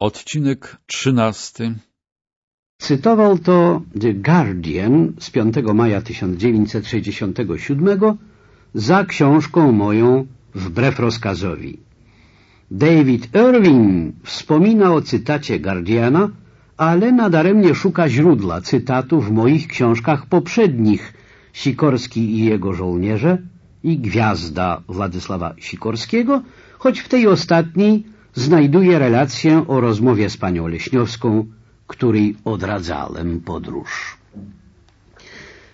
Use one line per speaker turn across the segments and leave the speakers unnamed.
Odcinek trzynasty
Cytował to The Guardian z 5 maja 1967 za książką moją Wbrew rozkazowi. David Irving wspomina o cytacie Guardiana, ale nadaremnie szuka źródła cytatu w moich książkach poprzednich Sikorski i jego żołnierze i Gwiazda Władysława Sikorskiego, choć w tej ostatniej znajduje relację o rozmowie z panią Leśniowską, której odradzałem podróż.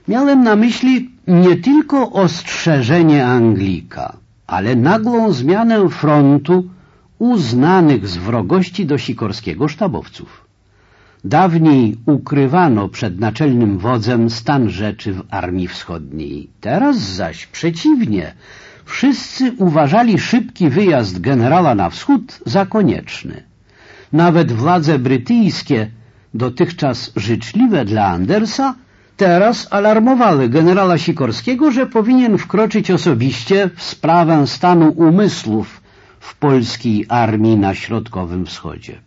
Miałem na myśli nie tylko ostrzeżenie Anglika, ale nagłą zmianę frontu uznanych z wrogości do Sikorskiego sztabowców. Dawniej ukrywano przed naczelnym wodzem stan rzeczy w Armii Wschodniej. Teraz zaś przeciwnie, wszyscy uważali szybki wyjazd generała na wschód za konieczny. Nawet władze brytyjskie, dotychczas życzliwe dla Andersa, teraz alarmowały generała Sikorskiego, że powinien wkroczyć osobiście w sprawę stanu umysłów w polskiej armii na Środkowym Wschodzie.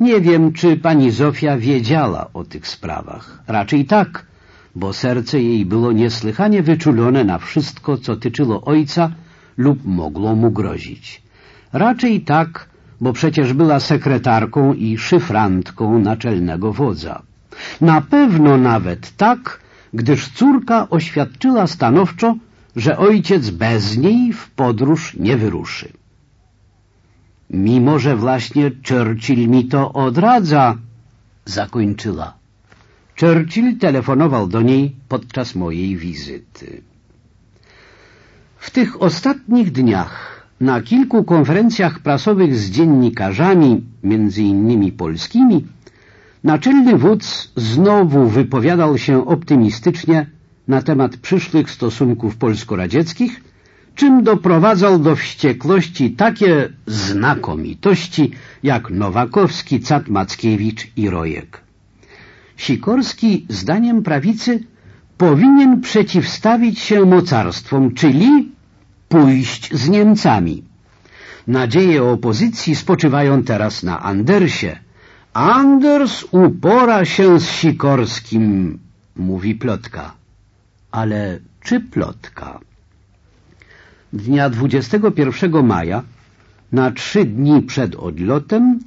Nie wiem, czy pani Zofia wiedziała o tych sprawach. Raczej tak, bo serce jej było niesłychanie wyczulone na wszystko, co tyczyło ojca lub mogło mu grozić. Raczej tak, bo przecież była sekretarką i szyfrantką naczelnego wodza. Na pewno nawet tak, gdyż córka oświadczyła stanowczo, że ojciec bez niej w podróż nie wyruszy. Mimo, że właśnie Churchill mi to odradza, zakończyła. Churchill telefonował do niej podczas mojej wizyty. W tych ostatnich dniach na kilku konferencjach prasowych z dziennikarzami, między innymi polskimi, naczelny wódz znowu wypowiadał się optymistycznie na temat przyszłych stosunków polsko-radzieckich, czym doprowadzał do wściekłości takie znakomitości jak Nowakowski, Cat Mackiewicz i Rojek. Sikorski, zdaniem prawicy, powinien przeciwstawić się mocarstwom, czyli pójść z Niemcami. Nadzieje opozycji spoczywają teraz na Andersie. Anders upora się z Sikorskim, mówi plotka. Ale czy plotka? Dnia 21 maja, na trzy dni przed odlotem,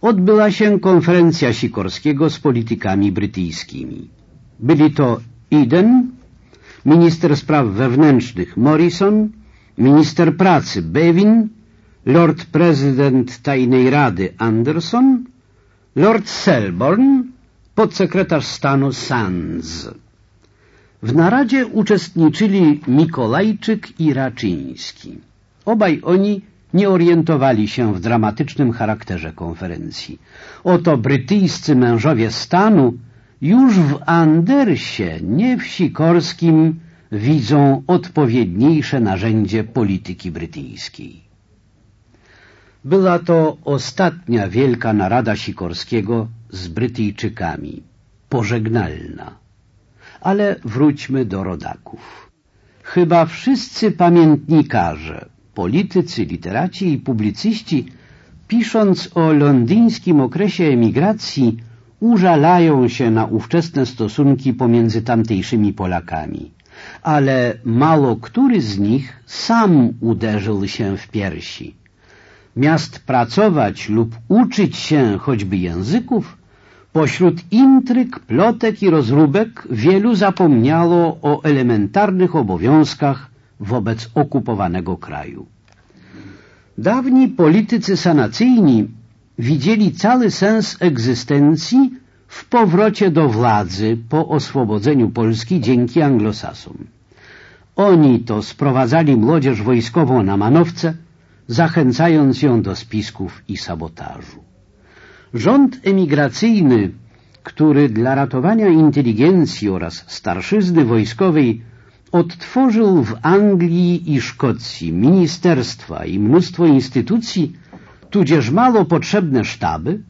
odbyła się konferencja Sikorskiego z politykami brytyjskimi. Byli to Eden, minister spraw wewnętrznych Morrison, minister pracy Bevin, lord prezydent Tajnej Rady Anderson, lord Selborn, podsekretarz stanu Sands. W naradzie uczestniczyli Mikolajczyk i Raczyński. Obaj oni nie orientowali się w dramatycznym charakterze konferencji. Oto brytyjscy mężowie stanu już w Andersie, nie w Sikorskim, widzą odpowiedniejsze narzędzie polityki brytyjskiej. Była to ostatnia wielka narada Sikorskiego z Brytyjczykami, pożegnalna. Ale wróćmy do rodaków. Chyba wszyscy pamiętnikarze, politycy, literaci i publicyści, pisząc o londyńskim okresie emigracji, użalają się na ówczesne stosunki pomiędzy tamtejszymi Polakami. Ale mało który z nich sam uderzył się w piersi. Miast pracować lub uczyć się choćby języków, Pośród intryg, plotek i rozróbek wielu zapomniało o elementarnych obowiązkach wobec okupowanego kraju. Dawni politycy sanacyjni widzieli cały sens egzystencji w powrocie do władzy po oswobodzeniu Polski dzięki anglosasom. Oni to sprowadzali młodzież wojskową na manowce, zachęcając ją do spisków i sabotażu. Rząd emigracyjny, który dla ratowania inteligencji oraz starszyzny wojskowej odtworzył w Anglii i Szkocji ministerstwa i mnóstwo instytucji, tudzież mało potrzebne sztaby,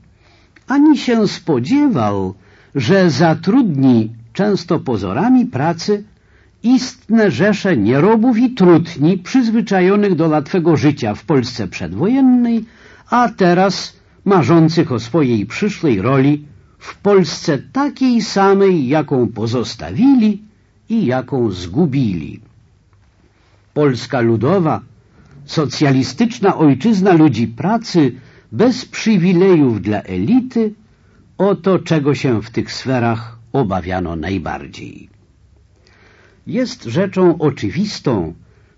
ani się spodziewał, że zatrudni często pozorami pracy istne rzesze nierobów i trutni przyzwyczajonych do łatwego życia w Polsce przedwojennej, a teraz marzących o swojej przyszłej roli w Polsce takiej samej, jaką pozostawili i jaką zgubili. Polska ludowa, socjalistyczna ojczyzna ludzi pracy bez przywilejów dla elity, oto czego się w tych sferach obawiano najbardziej. Jest rzeczą oczywistą,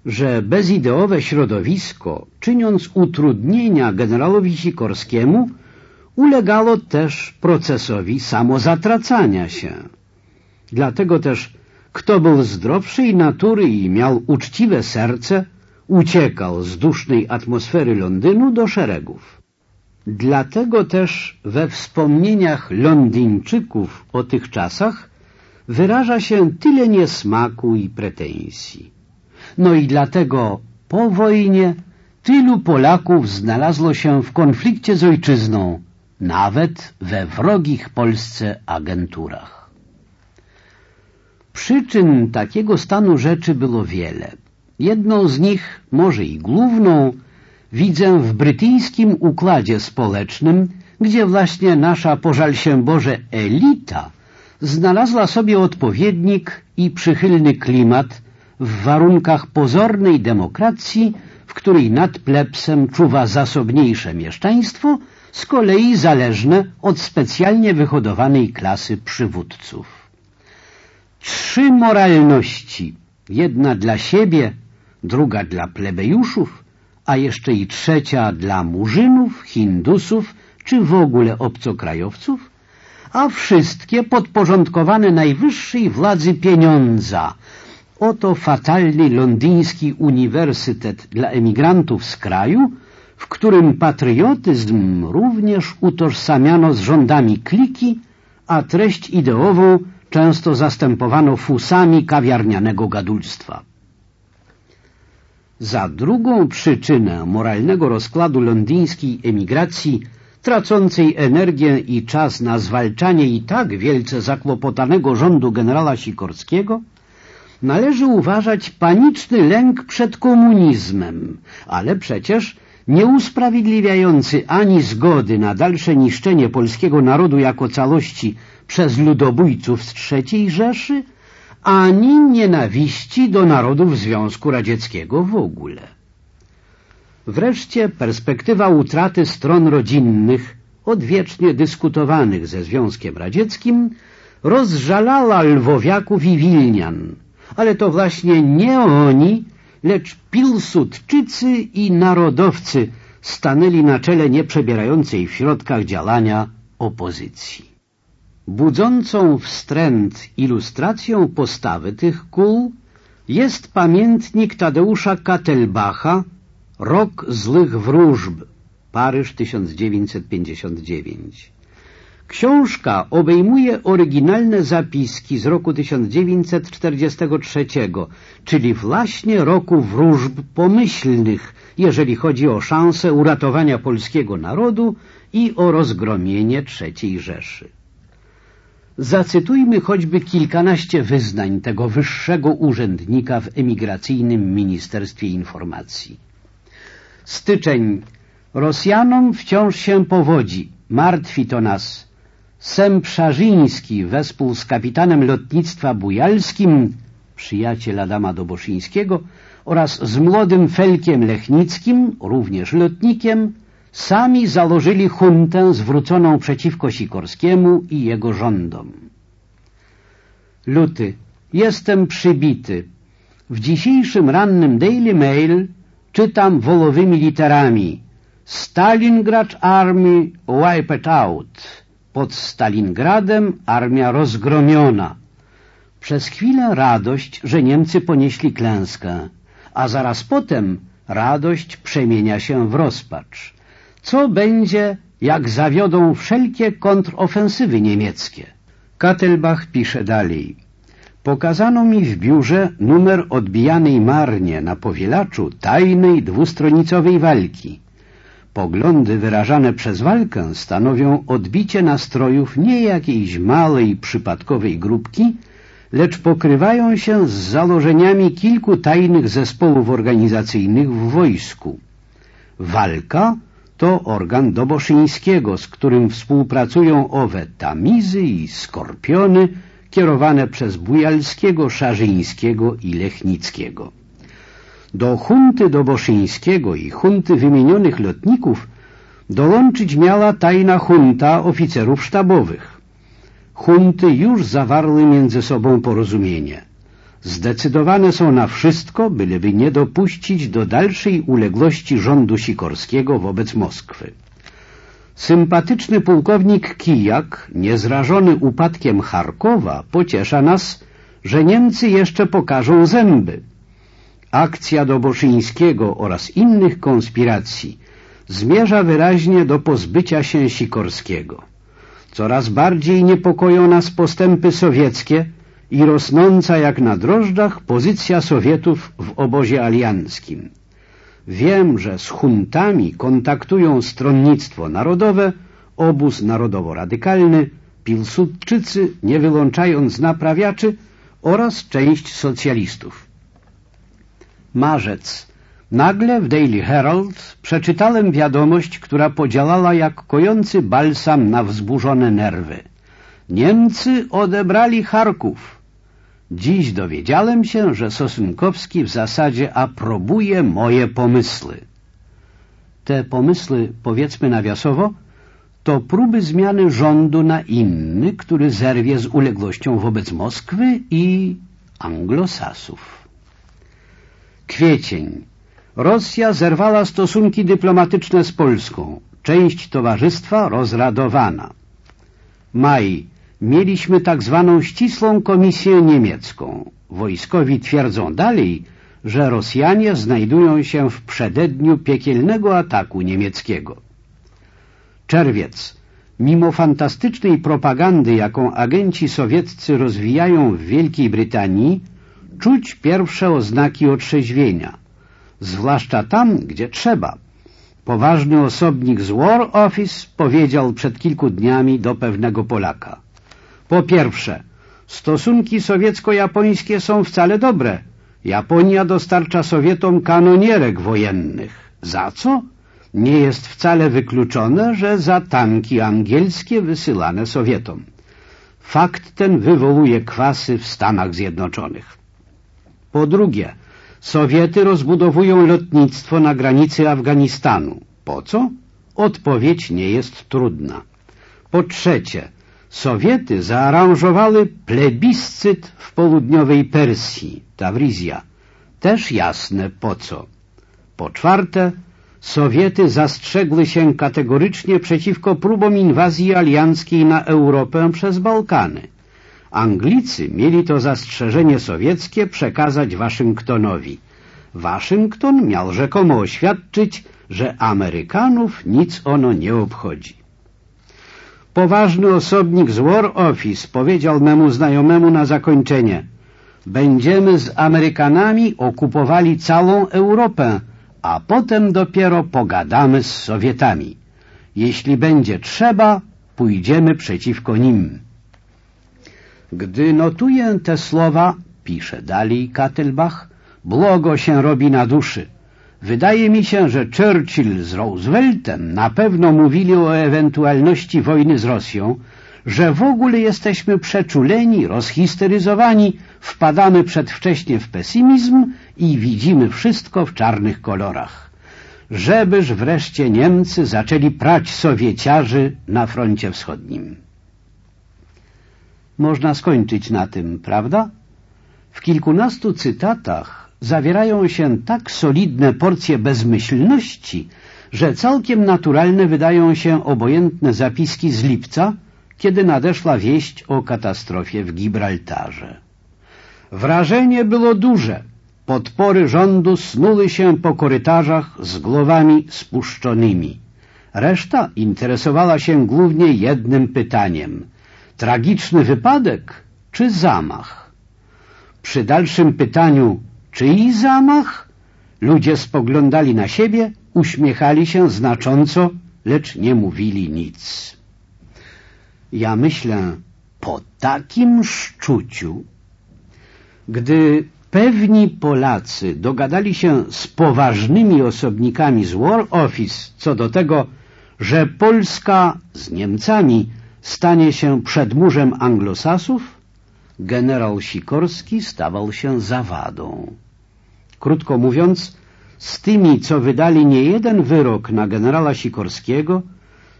że bezideowe środowisko, czyniąc utrudnienia generałowi Sikorskiemu, ulegało też procesowi samozatracania się. Dlatego też kto był zdrowszej natury i miał uczciwe serce, uciekał z dusznej atmosfery Londynu do szeregów. Dlatego też we wspomnieniach Londyńczyków o tych czasach wyraża się tyle niesmaku i pretensji. No i dlatego po wojnie tylu Polaków znalazło się w konflikcie z ojczyzną, nawet we wrogich Polsce agenturach. Przyczyn takiego stanu rzeczy było wiele. Jedną z nich, może i główną, widzę w brytyjskim układzie społecznym, gdzie właśnie nasza, pożal się Boże, elita znalazła sobie odpowiednik i przychylny klimat w warunkach pozornej demokracji, w której nad plebsem czuwa zasobniejsze mieszczaństwo, z kolei zależne od specjalnie wyhodowanej klasy przywódców. Trzy moralności, jedna dla siebie, druga dla plebejuszów, a jeszcze i trzecia dla murzynów, hindusów czy w ogóle obcokrajowców, a wszystkie podporządkowane najwyższej władzy pieniądza. Oto fatalny londyński uniwersytet dla emigrantów z kraju, w którym patriotyzm również utożsamiano z rządami kliki, a treść ideową często zastępowano fusami kawiarnianego gadulstwa. Za drugą przyczynę moralnego rozkładu londyńskiej emigracji, tracącej energię i czas na zwalczanie i tak wielce zakłopotanego rządu generała Sikorskiego, należy uważać paniczny lęk przed komunizmem, ale przecież nie usprawiedliwiający ani zgody na dalsze niszczenie polskiego narodu jako całości przez ludobójców z III Rzeszy, ani nienawiści do narodów Związku Radzieckiego w ogóle. Wreszcie perspektywa utraty stron rodzinnych, odwiecznie dyskutowanych ze Związkiem Radzieckim, rozżalała lwowiaków i wilnian, ale to właśnie nie oni, lecz pilsudczycy i narodowcy stanęli na czele nieprzebierającej w środkach działania opozycji. Budzącą wstręt ilustracją postawy tych kół jest pamiętnik Tadeusza Katelbacha Rok złych wróżb Paryż 1959 Książka obejmuje oryginalne zapiski z roku 1943, czyli właśnie roku wróżb pomyślnych, jeżeli chodzi o szansę uratowania polskiego narodu i o rozgromienie III Rzeszy. Zacytujmy choćby kilkanaście wyznań tego wyższego urzędnika w emigracyjnym Ministerstwie Informacji. Styczeń. Rosjanom wciąż się powodzi. Martwi to nas. Semprzarzyński wespół z kapitanem lotnictwa Bujalskim, przyjaciel Adama Doboszyńskiego, oraz z młodym Felkiem Lechnickim, również lotnikiem, sami założyli huntę zwróconą przeciwko Sikorskiemu i jego rządom. Luty. Jestem przybity. W dzisiejszym rannym Daily Mail czytam wolowymi literami Stalingrad Army wiped out. Pod Stalingradem armia rozgromiona. Przez chwilę radość, że Niemcy ponieśli klęskę, a zaraz potem radość przemienia się w rozpacz. Co będzie, jak zawiodą wszelkie kontrofensywy niemieckie? Katelbach pisze dalej. Pokazano mi w biurze numer odbijanej marnie na powielaczu tajnej dwustronicowej walki. Poglądy wyrażane przez walkę stanowią odbicie nastrojów nie jakiejś małej, przypadkowej grupki, lecz pokrywają się z założeniami kilku tajnych zespołów organizacyjnych w wojsku. Walka to organ Doboszyńskiego, z którym współpracują owe tamizy i skorpiony kierowane przez Bujalskiego, Szarzyńskiego i Lechnickiego. Do hunty Doboszyńskiego i hunty wymienionych lotników dołączyć miała tajna hunta oficerów sztabowych. Hunty już zawarły między sobą porozumienie. Zdecydowane są na wszystko, byleby nie dopuścić do dalszej uległości rządu Sikorskiego wobec Moskwy. Sympatyczny pułkownik Kijak, niezrażony upadkiem Charkowa, pociesza nas, że Niemcy jeszcze pokażą zęby. Akcja Doboszyńskiego oraz innych konspiracji zmierza wyraźnie do pozbycia się Sikorskiego. Coraz bardziej niepokoją nas postępy sowieckie i rosnąca jak na drożdżach pozycja Sowietów w obozie alianckim. Wiem, że z huntami kontaktują stronnictwo narodowe, obóz narodowo-radykalny, Pilsudczycy, nie wyłączając naprawiaczy, oraz część socjalistów. Marzec. Nagle w Daily Herald przeczytałem wiadomość, która podziałała jak kojący balsam na wzburzone nerwy. Niemcy odebrali Charków. Dziś dowiedziałem się, że Sosunkowski w zasadzie aprobuje moje pomysły. Te pomysły, powiedzmy nawiasowo, to próby zmiany rządu na inny, który zerwie z uległością wobec Moskwy i anglosasów. Kwiecień. Rosja zerwała stosunki dyplomatyczne z Polską. Część towarzystwa rozradowana. Maj mieliśmy tak zwaną ścisłą komisję niemiecką. Wojskowi twierdzą dalej, że Rosjanie znajdują się w przededniu piekielnego ataku niemieckiego. Czerwiec. Mimo fantastycznej propagandy, jaką agenci sowieccy rozwijają w Wielkiej Brytanii, czuć pierwsze oznaki otrzeźwienia, zwłaszcza tam, gdzie trzeba. Poważny osobnik z War Office powiedział przed kilku dniami do pewnego Polaka – po pierwsze, stosunki sowiecko-japońskie są wcale dobre. Japonia dostarcza Sowietom kanonierek wojennych. Za co? Nie jest wcale wykluczone, że za tanki angielskie wysyłane Sowietom. Fakt ten wywołuje kwasy w Stanach Zjednoczonych. Po drugie, Sowiety rozbudowują lotnictwo na granicy Afganistanu. Po co? Odpowiedź nie jest trudna. Po trzecie, Sowiety zaaranżowały plebiscyt w południowej Persji, Tawrizja. Też jasne po co. Po czwarte, Sowiety zastrzegły się kategorycznie przeciwko próbom inwazji alianckiej na Europę przez Bałkany. Anglicy mieli to zastrzeżenie sowieckie przekazać Waszyngtonowi. Waszyngton miał rzekomo oświadczyć, że Amerykanów nic ono nie obchodzi. Poważny osobnik z War Office powiedział memu znajomemu na zakończenie Będziemy z Amerykanami okupowali całą Europę, a potem dopiero pogadamy z Sowietami. Jeśli będzie trzeba, pójdziemy przeciwko nim. Gdy notuję te słowa, pisze dalej Kattelbach, błogo się robi na duszy. Wydaje mi się, że Churchill z Rooseveltem na pewno mówili o ewentualności wojny z Rosją, że w ogóle jesteśmy przeczuleni, rozhisteryzowani, wpadamy przedwcześnie w pesymizm i widzimy wszystko w czarnych kolorach. Żebyż wreszcie Niemcy zaczęli prać Sowieciarzy na froncie wschodnim. Można skończyć na tym, prawda? W kilkunastu cytatach zawierają się tak solidne porcje bezmyślności, że całkiem naturalne wydają się obojętne zapiski z lipca, kiedy nadeszła wieść o katastrofie w Gibraltarze. Wrażenie było duże. Podpory rządu snuły się po korytarzach z głowami spuszczonymi. Reszta interesowała się głównie jednym pytaniem. Tragiczny wypadek czy zamach? Przy dalszym pytaniu Czyj zamach? Ludzie spoglądali na siebie, uśmiechali się znacząco, lecz nie mówili nic. Ja myślę, po takim szczuciu, gdy pewni Polacy dogadali się z poważnymi osobnikami z War Office co do tego, że Polska z Niemcami stanie się przedmurzem anglosasów, generał Sikorski stawał się zawadą. Krótko mówiąc, z tymi, co wydali niejeden wyrok na generała Sikorskiego,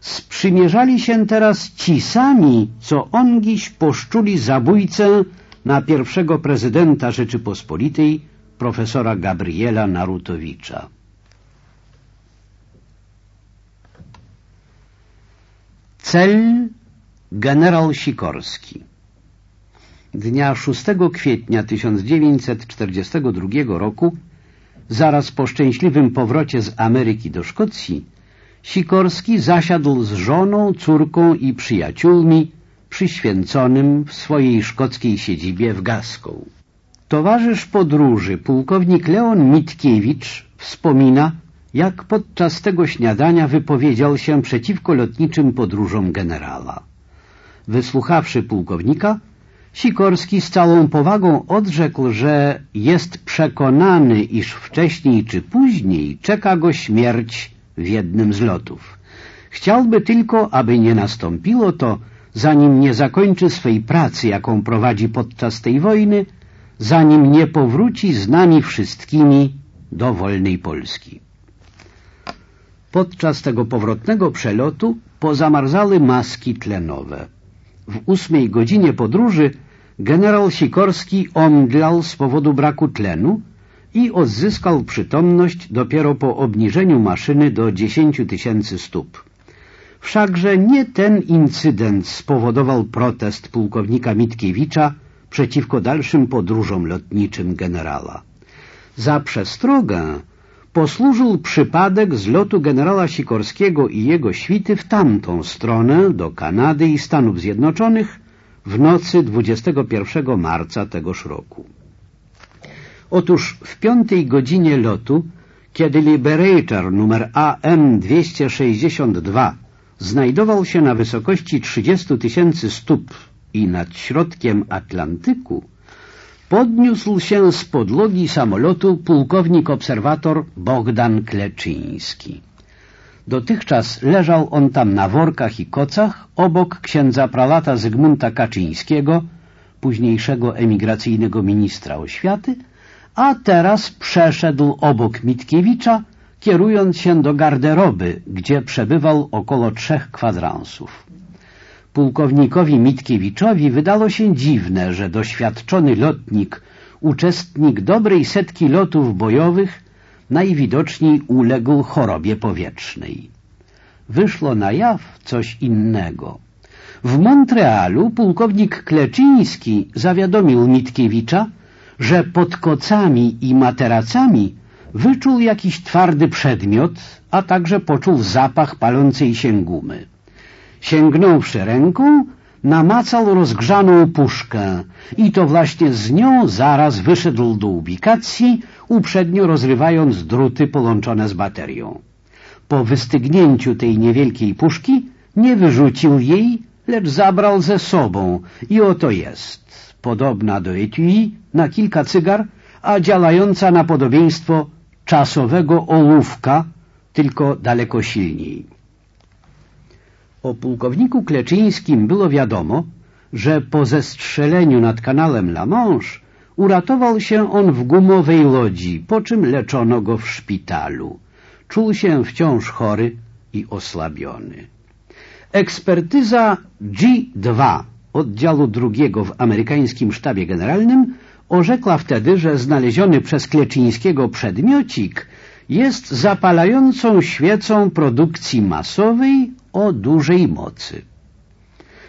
sprzymierzali się teraz ci sami, co ongiś poszczuli zabójcę na pierwszego prezydenta Rzeczypospolitej, profesora Gabriela Narutowicza. Cel generał Sikorski Dnia 6 kwietnia 1942 roku, zaraz po szczęśliwym powrocie z Ameryki do Szkocji, Sikorski zasiadł z żoną, córką i przyjaciółmi przyświęconym w swojej szkockiej siedzibie w Gaską. Towarzysz podróży, pułkownik Leon Mitkiewicz, wspomina, jak podczas tego śniadania wypowiedział się przeciwko lotniczym podróżom generała. Wysłuchawszy pułkownika, Sikorski z całą powagą odrzekł, że jest przekonany, iż wcześniej czy później czeka go śmierć w jednym z lotów. Chciałby tylko, aby nie nastąpiło to, zanim nie zakończy swej pracy, jaką prowadzi podczas tej wojny, zanim nie powróci z nami wszystkimi do wolnej Polski. Podczas tego powrotnego przelotu pozamarzały maski tlenowe. W ósmej godzinie podróży generał Sikorski omdlał z powodu braku tlenu i odzyskał przytomność dopiero po obniżeniu maszyny do 10 tysięcy stóp. Wszakże nie ten incydent spowodował protest pułkownika Mitkiewicza przeciwko dalszym podróżom lotniczym generała. Za przestrogę posłużył przypadek zlotu generała Sikorskiego i jego świty w tamtą stronę, do Kanady i Stanów Zjednoczonych, w nocy 21 marca tegoż roku. Otóż w piątej godzinie lotu, kiedy Liberator numer AM-262 znajdował się na wysokości 30 tysięcy stóp i nad środkiem Atlantyku, podniósł się z podłogi samolotu pułkownik obserwator Bogdan Kleczyński. Dotychczas leżał on tam na workach i kocach obok księdza pralata Zygmunta Kaczyńskiego, późniejszego emigracyjnego ministra oświaty, a teraz przeszedł obok Mitkiewicza kierując się do garderoby, gdzie przebywał około trzech kwadransów. Pułkownikowi Mitkiewiczowi wydało się dziwne, że doświadczony lotnik, uczestnik dobrej setki lotów bojowych, najwidoczniej uległ chorobie powietrznej. Wyszło na jaw coś innego. W Montrealu pułkownik Kleczyński zawiadomił Mitkiewicza, że pod kocami i materacami Wyczuł jakiś twardy przedmiot, a także poczuł zapach palącej się gumy. Sięgnąwszy ręką, namacał rozgrzaną puszkę i to właśnie z nią zaraz wyszedł do ubikacji, uprzednio rozrywając druty połączone z baterią. Po wystygnięciu tej niewielkiej puszki nie wyrzucił jej, lecz zabrał ze sobą i oto jest, podobna do etui, na kilka cygar, a działająca na podobieństwo czasowego ołówka, tylko daleko silniej. O pułkowniku Kleczyńskim było wiadomo, że po zestrzeleniu nad kanałem La Manche uratował się on w gumowej łodzi, po czym leczono go w szpitalu. Czuł się wciąż chory i osłabiony. Ekspertyza G2 oddziału drugiego w amerykańskim sztabie generalnym Orzekła wtedy, że znaleziony przez Kleczyńskiego przedmiocik jest zapalającą świecą produkcji masowej o dużej mocy.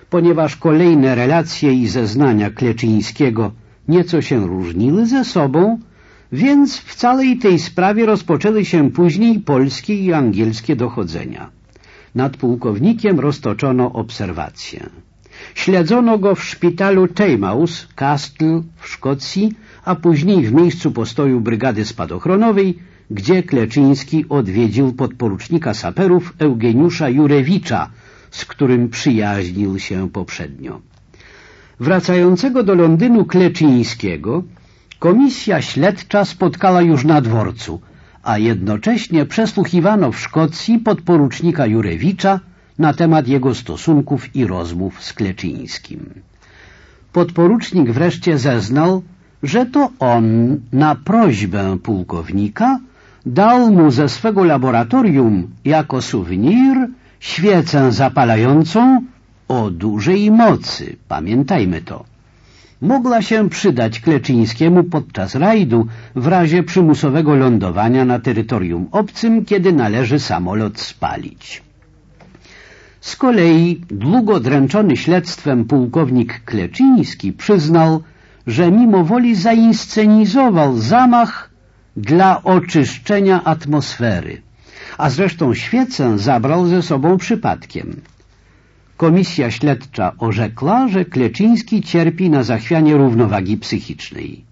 Ponieważ kolejne relacje i zeznania Kleczyńskiego nieco się różniły ze sobą, więc w całej tej sprawie rozpoczęły się później polskie i angielskie dochodzenia. Nad pułkownikiem roztoczono obserwację. Śledzono go w szpitalu Teimaus, Castle w Szkocji, a później w miejscu postoju brygady spadochronowej, gdzie Kleczyński odwiedził podporucznika saperów Eugeniusza Jurewicza, z którym przyjaźnił się poprzednio. Wracającego do Londynu Kleczyńskiego Komisja śledcza spotkała już na dworcu, a jednocześnie przesłuchiwano w Szkocji podporucznika Jurewicza na temat jego stosunków i rozmów z Kleczyńskim. Podporucznik wreszcie zeznał, że to on na prośbę pułkownika dał mu ze swego laboratorium jako suwenir świecę zapalającą o dużej mocy, pamiętajmy to. Mogła się przydać Kleczyńskiemu podczas rajdu w razie przymusowego lądowania na terytorium obcym, kiedy należy samolot spalić. Z kolei długo dręczony śledztwem pułkownik Kleczyński przyznał, że mimo woli zainscenizował zamach dla oczyszczenia atmosfery, a zresztą świecę zabrał ze sobą przypadkiem. Komisja śledcza orzekła, że Kleczyński cierpi na zachwianie równowagi psychicznej.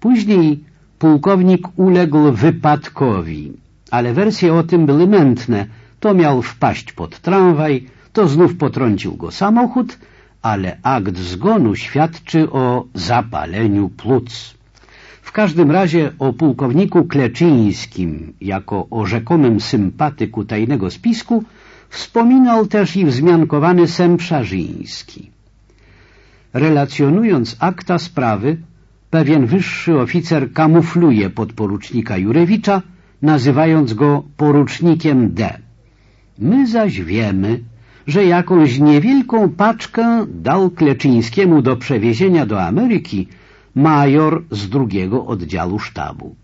Później pułkownik uległ wypadkowi, ale wersje o tym były mętne. To miał wpaść pod tramwaj, to znów potrącił go samochód, ale akt zgonu świadczy o zapaleniu płuc. Każdym razie o pułkowniku Kleczyńskim jako o rzekomym sympatyku tajnego spisku Wspominał też i wzmiankowany Semprzarzyński. Relacjonując akta sprawy, pewien wyższy oficer kamufluje podporucznika Jurewicza, nazywając go porucznikiem D. My zaś wiemy, że jakąś niewielką paczkę dał Kleczyńskiemu do przewiezienia do Ameryki major z drugiego oddziału sztabu.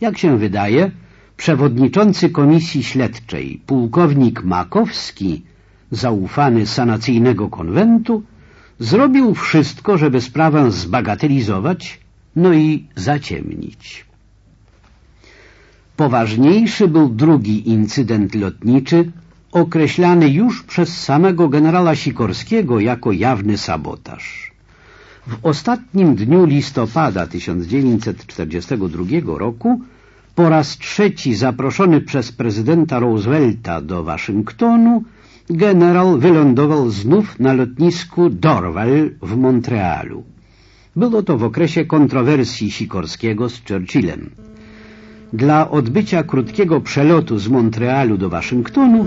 Jak się wydaje, przewodniczący komisji śledczej, pułkownik Makowski, zaufany sanacyjnego konwentu, zrobił wszystko, żeby sprawę zbagatelizować, no i zaciemnić. Poważniejszy był drugi incydent lotniczy, określany już przez samego generała Sikorskiego jako jawny sabotaż. W ostatnim dniu listopada 1942 roku po raz trzeci zaproszony przez prezydenta Roosevelta do Waszyngtonu, generał wylądował znów na lotnisku Dorval w Montrealu. Było to w okresie kontrowersji Sikorskiego z Churchillem. Dla odbycia krótkiego przelotu z Montrealu do Waszyngtonu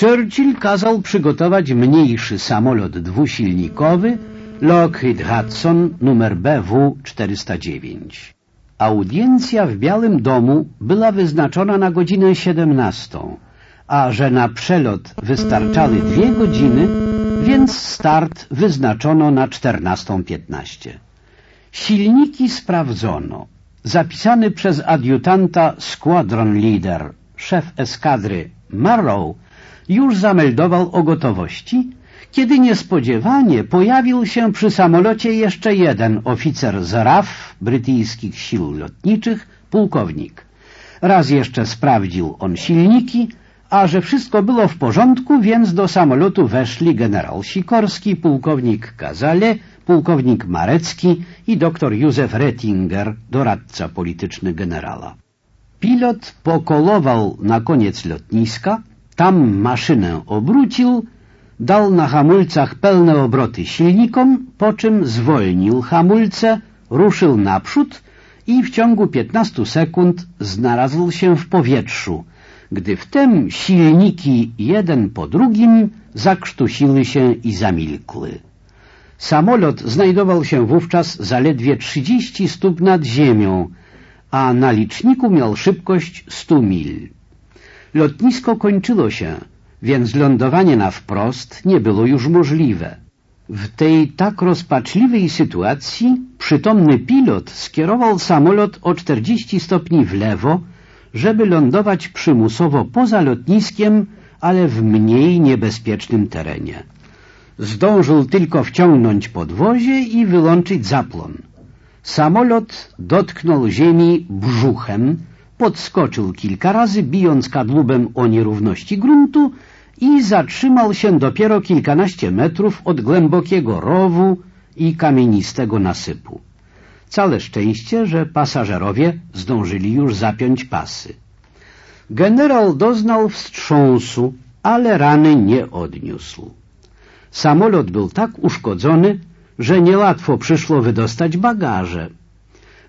Churchill kazał przygotować mniejszy samolot dwusilnikowy Lockheed Hudson numer BW-409. Audiencja w Białym Domu była wyznaczona na godzinę 17, a że na przelot wystarczały dwie godziny, więc start wyznaczono na 14.15. Silniki sprawdzono. Zapisany przez adiutanta Squadron Leader, szef eskadry Marrow, już zameldował o gotowości, kiedy niespodziewanie pojawił się przy samolocie jeszcze jeden oficer z RAF, brytyjskich sił lotniczych, pułkownik. Raz jeszcze sprawdził on silniki, a że wszystko było w porządku, więc do samolotu weszli generał Sikorski, pułkownik Kazale, pułkownik Marecki i doktor Józef Rettinger, doradca polityczny generała. Pilot pokolował na koniec lotniska, tam maszynę obrócił dał na hamulcach pełne obroty silnikom, po czym zwolnił hamulce, ruszył naprzód i w ciągu 15 sekund znalazł się w powietrzu, gdy wtem silniki jeden po drugim zakrztusiły się i zamilkły. Samolot znajdował się wówczas zaledwie 30 stóp nad ziemią, a na liczniku miał szybkość 100 mil. Lotnisko kończyło się, więc lądowanie na wprost nie było już możliwe. W tej tak rozpaczliwej sytuacji przytomny pilot skierował samolot o 40 stopni w lewo, żeby lądować przymusowo poza lotniskiem, ale w mniej niebezpiecznym terenie. Zdążył tylko wciągnąć podwozie i wyłączyć zaplon. Samolot dotknął ziemi brzuchem, podskoczył kilka razy, bijąc kadłubem o nierówności gruntu i zatrzymał się dopiero kilkanaście metrów od głębokiego rowu i kamienistego nasypu. Całe szczęście, że pasażerowie zdążyli już zapiąć pasy. Generał doznał wstrząsu, ale rany nie odniósł. Samolot był tak uszkodzony, że niełatwo przyszło wydostać bagaże.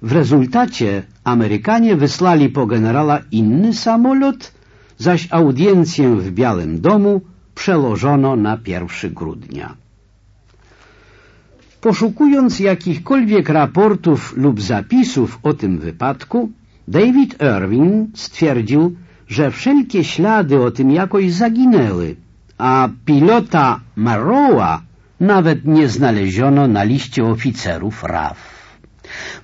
W rezultacie Amerykanie wysłali po generała inny samolot, zaś audiencję w Białym Domu przełożono na 1 grudnia. Poszukując jakichkolwiek raportów lub zapisów o tym wypadku, David Irving stwierdził, że wszelkie ślady o tym jakoś zaginęły, a pilota Marrowa nawet nie znaleziono na liście oficerów RAF.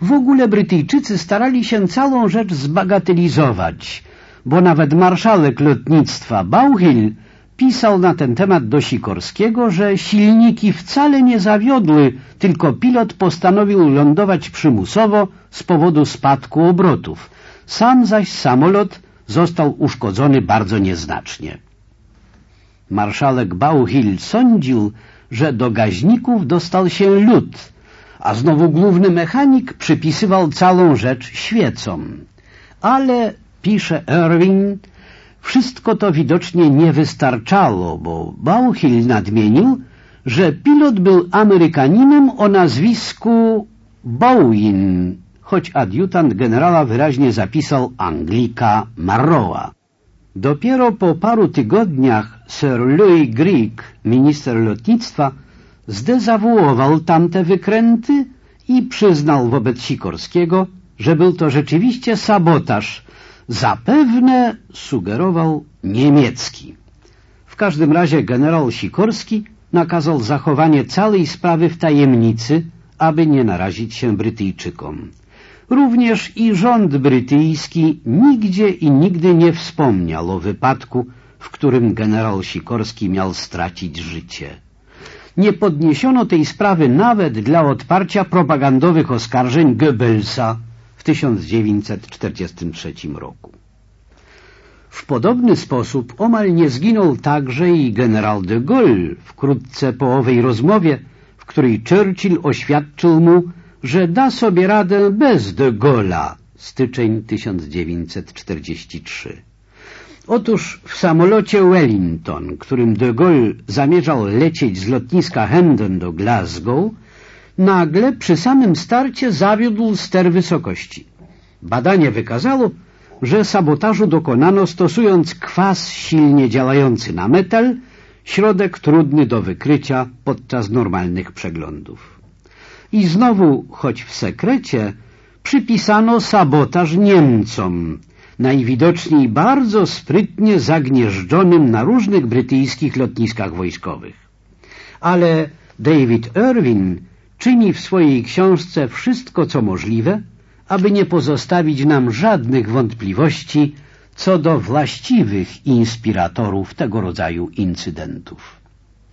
W ogóle Brytyjczycy starali się całą rzecz zbagatelizować, bo nawet marszałek lotnictwa Bauhill pisał na ten temat do Sikorskiego, że silniki wcale nie zawiodły, tylko pilot postanowił lądować przymusowo z powodu spadku obrotów. Sam zaś samolot został uszkodzony bardzo nieznacznie. Marszałek Bauhill sądził, że do gaźników dostał się lód, a znowu główny mechanik przypisywał całą rzecz świecom. Ale, pisze Irving, wszystko to widocznie nie wystarczało, bo Bauhill nadmienił, że pilot był Amerykaninem o nazwisku Bowen, choć adiutant generała wyraźnie zapisał Anglika Marrowa. Dopiero po paru tygodniach Sir Louis Greig, minister lotnictwa, zdezawuował tamte wykręty i przyznał wobec Sikorskiego, że był to rzeczywiście sabotaż, zapewne sugerował niemiecki. W każdym razie generał Sikorski nakazał zachowanie całej sprawy w tajemnicy, aby nie narazić się Brytyjczykom. Również i rząd brytyjski nigdzie i nigdy nie wspomniał o wypadku, w którym generał Sikorski miał stracić życie. Nie podniesiono tej sprawy nawet dla odparcia propagandowych oskarżeń Goebbelsa 1943 roku. W podobny sposób omal nie zginął także i generał de Gaulle wkrótce po owej rozmowie, w której Churchill oświadczył mu, że da sobie radę bez de Gaulle'a, styczeń 1943. Otóż w samolocie Wellington, którym de Gaulle zamierzał lecieć z lotniska Hendon do Glasgow, nagle przy samym starcie zawiódł ster wysokości. Badanie wykazało, że sabotażu dokonano stosując kwas silnie działający na metal, środek trudny do wykrycia podczas normalnych przeglądów. I znowu, choć w sekrecie, przypisano sabotaż Niemcom, najwidoczniej bardzo sprytnie zagnieżdżonym na różnych brytyjskich lotniskach wojskowych. Ale David Irwin czyni w swojej książce wszystko, co możliwe, aby nie pozostawić nam żadnych wątpliwości co do właściwych inspiratorów tego rodzaju incydentów.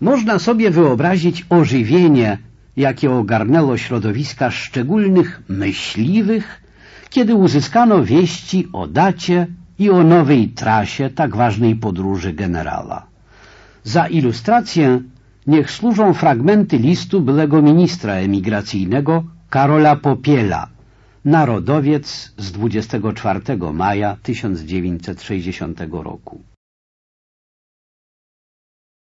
Można sobie wyobrazić ożywienie, jakie ogarnęło środowiska szczególnych myśliwych, kiedy uzyskano wieści o dacie i o nowej trasie tak ważnej podróży generała. Za ilustrację niech służą fragmenty listu byłego ministra emigracyjnego Karola Popiela, narodowiec z 24 maja 1960 roku.